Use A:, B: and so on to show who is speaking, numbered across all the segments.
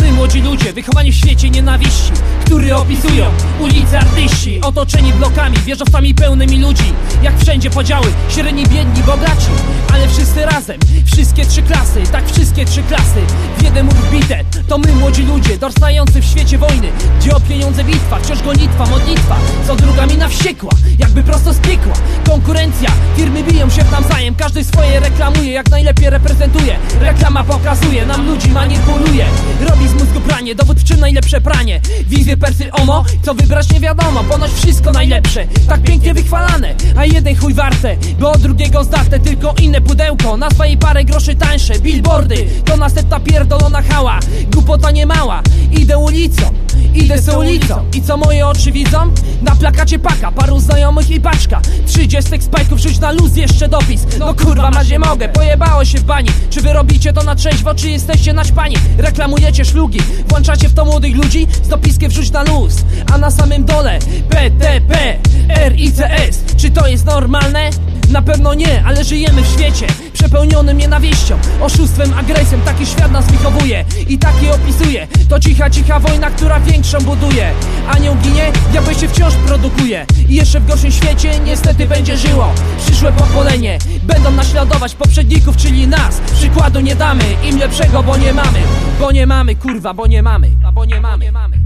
A: My młodzi ludzie, wychowani w świecie nienawiści Który opisują ulice artyści Otoczeni blokami, wieżowcami pełnymi ludzi Jak wszędzie podziały, średni, biedni, bogaci Ale wszyscy razem, wszystkie trzy klasy Tak wszystkie trzy klasy, w jeden mur wbite To my młodzi ludzie, dorastający w świecie wojny. Gdzie o pieniądze bitwa, wciąż gonitwa, modlitwa. Co druga mina wściekła, jakby prosto z piekła. Konkurencja, firmy biją się nawzajem. Każdy swoje reklamuje, jak najlepiej reprezentuje. Reklama pokazuje, nam ludzi manipuluje. Robi z mózgu pranie, dowód w czym najlepsze pranie. Wizje persy ono, co wybrać nie wiadomo Ponoć wszystko najlepsze, tak pięknie wychwalane A jeden chuj warte, bo od drugiego zdarte Tylko inne pudełko, nazwa i parę groszy tańsze Billboardy, to następna pierdolona hała Głupota nie mała, idę ulicą Idę z ulicą. I co moje oczy widzą? Na plakacie paka, paru znajomych i paczka. Trzydziestek spajków, rzuć na luz jeszcze dopis. No kurwa, mazie mogę, pojebało się w bani. Czy wy robicie to na trzeźwo, czy jesteście naćpani? Reklamujecie szlugi, włączacie w to młodych ludzi? Z dopiskiem wrzuć na luz, a na samym dole PTP, RICS Czy to jest normalne? Na pewno nie, ale żyjemy w świecie Przepełnionym nienawiścią, oszustwem, agresją. Taki świat nas wychowuje i taki opisuje. To cicha, cicha wojna, która większą buduje. Anioł ginie, diabeł się wciąż produkuje. I jeszcze w gorszym świecie niestety będzie żyło. Przyszłe pokolenie będą naśladować poprzedników, czyli nas. Przykładu nie damy, im lepszego, bo nie mamy. Bo nie mamy, kurwa, bo nie mamy. Bo nie mamy,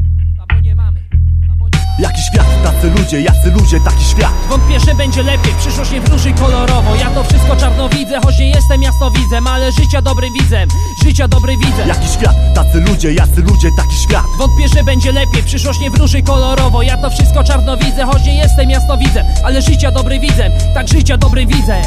B: tacy ludzie, jacy ludzie, taki świat.
A: Wątpię, że będzie lepiej, przyszłość nie wróży kolorowo. Ja to wszystko czarno widzę, choć nie jestem jasnowidzem Ale życia dobrym widzem, życia dobry widzę.
B: Jaki świat, tacy ludzie, jacy ludzie, taki świat.
A: Wątpię, że będzie lepiej, przyszłość nie wróży kolorowo. Ja to wszystko czarno widzę, choć nie jestem jasnowidzem Ale życia dobry widzę, tak życia dobry widzę.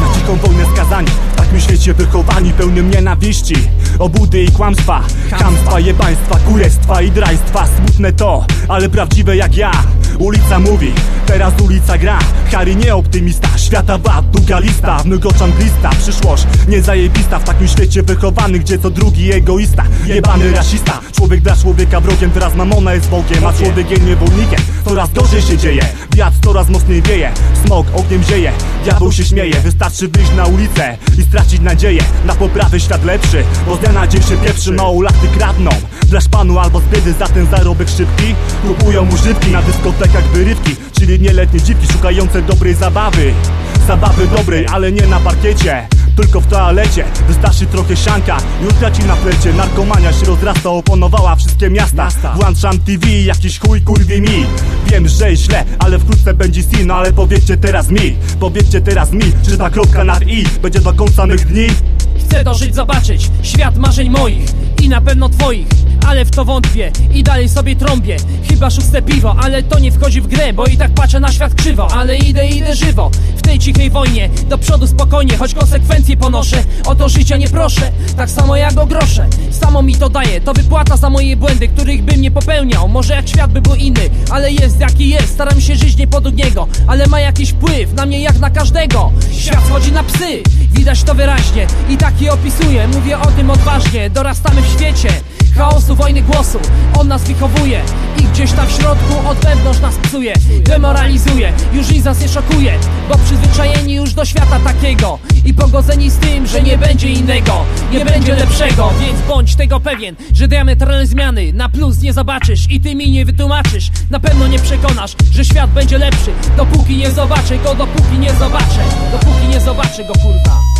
B: Na dziką wojnę skazani W takim świecie wychowani pełnym nienawiści Obudy i kłamstwa. Chamstwa, jebaństwa, kurestwa i drajstwa. Smutne to, ale prawdziwe jak ja Ulica mówi, teraz ulica gra. Harry nie optymista, świata wad, długa lista Wnygoczan blista, przyszłość niezajebista. W takim świecie wychowany, gdzie co drugi egoista. Jebany rasista, człowiek dla człowieka wrogiem. Teraz mamona jest Bogiem, a człowiek jest niewolnikiem. Coraz gorzej się dzieje, wiatr coraz mocniej wieje. Smok ogniem zieje, diabeł się śmieje. Wystarczy wyjść na ulicę i stracić nadzieję Na poprawę świat lepszy, bo z dnia na dzień się pieprzy Małolaty kradną, dla szpanu albo z biedy Za ten zarobek szybki, kupują używki Na dyskotekach wyrywki, czyli nieletnie dziwki Szukające dobrej zabawy. Zabawy dobrej, ale nie na parkiecie tylko w toalecie. Wystarczy trochę sianka Już traci na plecie Narkomania się rozrasta Oponowała wszystkie miasta. Włączam TV Jakiś chuj kurwie mi. Wiem, że źle Ale wkrótce będzie si No ale powiedzcie teraz mi Powiedzcie teraz mi Czy ta kropka nad i Będzie do końca mych dni?
A: Chcę dożyć, zobaczyć. Świat marzeń moich i na pewno twoich Ale w to wątpię i dalej sobie trąbię. Chyba szóste piwo, ale to nie wchodzi w grę Bo i tak patrzę na świat krzywo. Ale idę, idę żywo W tej cichej wojnie. Do przodu spokojnie, choć konsekwencje ponoszę. O to życia nie proszę Tak samo jak o grosze. Samo mi to daje, to wypłata za moje błędy Których bym nie popełniał. Może jak świat by był inny Ale jest jaki jest, staram się żyć nie pod niego Ale ma jakiś wpływ na mnie jak na każdego. Świat schodzi na psy, widać to wyraźnie I tak je opisuję, mówię o tym odważnie Dorastamy w świecie chaosu, wojny głosu. On nas wychowuje i gdzieś tam w środku od wewnątrz nas psuje Demoralizuje, już nic nas nie szokuje Bo przyzwyczajeni już do świata takiego I pogodzeni z tym, że nie będzie innego Nie będzie lepszego, więc bądź tego pewien Że diametralne zmiany na plus nie zobaczysz I ty mi nie wytłumaczysz. Na pewno nie przekonasz, że świat będzie lepszy Dopóki nie zobaczę go, dopóki nie zobaczę Dopóki nie zobaczę go kurwa